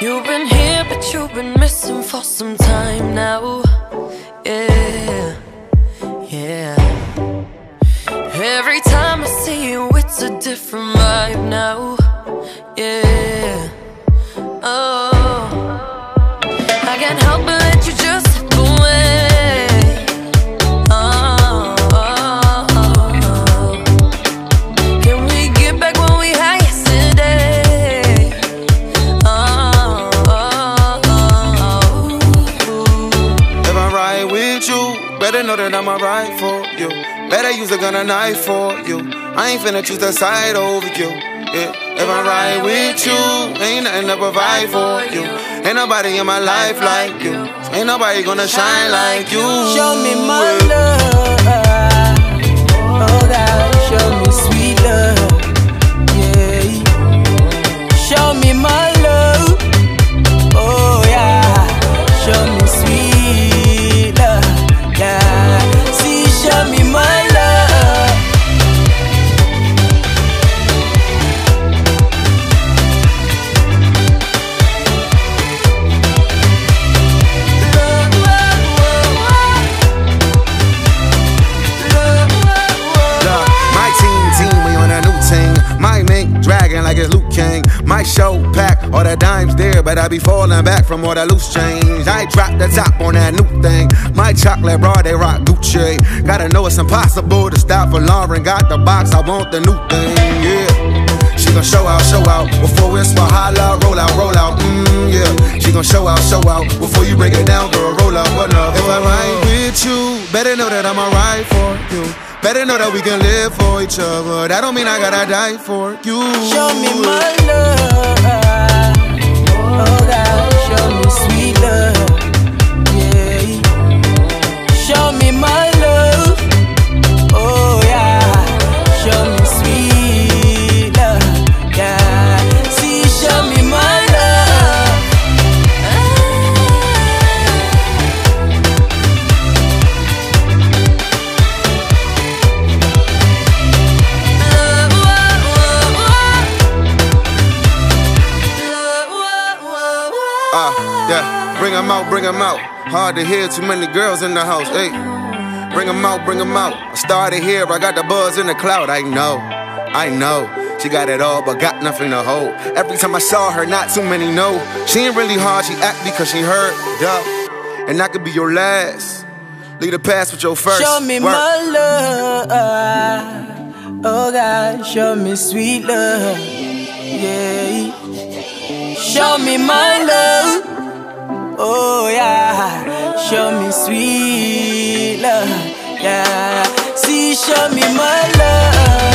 You've been here, but you've been missing for some time now. Yeah, yeah. Every time I see you, it's a different vibe now. With you, better know that I'ma ride for you. Better use a gun or knife for you. I ain't finna choose the side over you. Yeah. If I ride with you, ain't nothing to provide for you. Ain't nobody in my life like you. Ain't nobody gonna shine like you. Show me my love. Like it's Luke King. My show pack, all the dimes there, but I be falling back from all the loose change. I drop the top on that new thing. My chocolate bra, they rock Gucci. Gotta know it's impossible to stop for Lauren. Got the box, I want the new thing, yeah. She gon' show out, show out before it's holla, roll out, roll out, mmm, yeah. She gon' show out, show out before you break it down, girl, roll out, what up? If I ride with you, better know that I'ma ride for you. Better know that we can live for each other. That don't mean I gotta die for you. Show me my love. Yeah. Bring 'em out, bring 'em out. Hard to hear, too many girls in the house. Hey, bring 'em out, bring 'em out. I started here, I got the buzz in the cloud. I know, I know. She got it all, but got nothing to hold. Every time I saw her, not too many know. She ain't really hard, she act because she hurt. Yeah, and I could be your last. Leave the past with your first. Show me Work. my love. Oh God, show me sweet love. Yeah. Show me my love. Oh yeah. Show me sweet love. Yeah. See, show me my love.